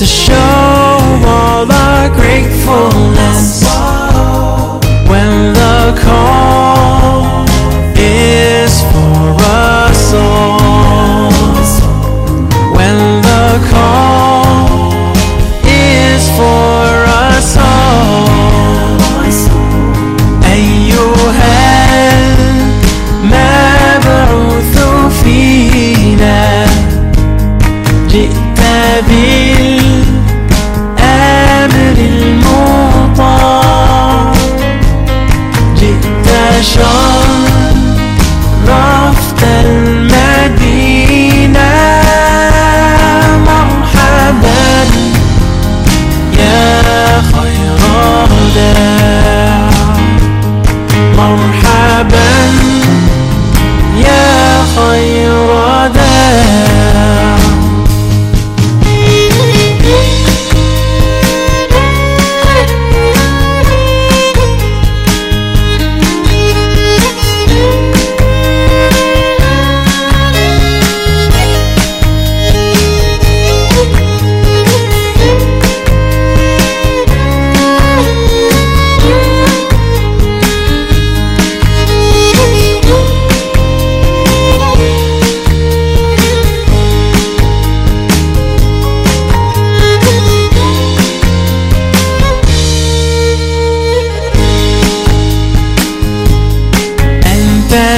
to show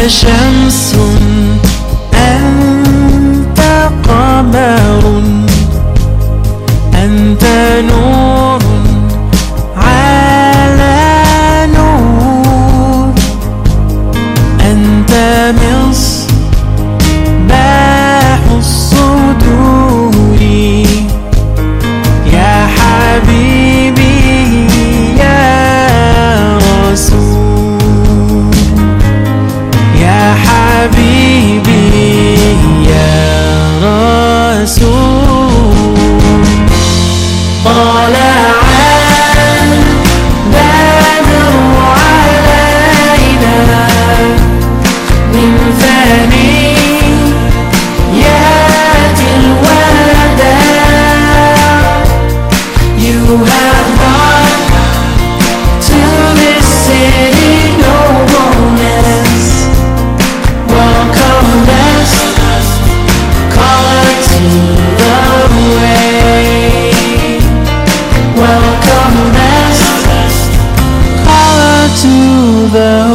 شمس To the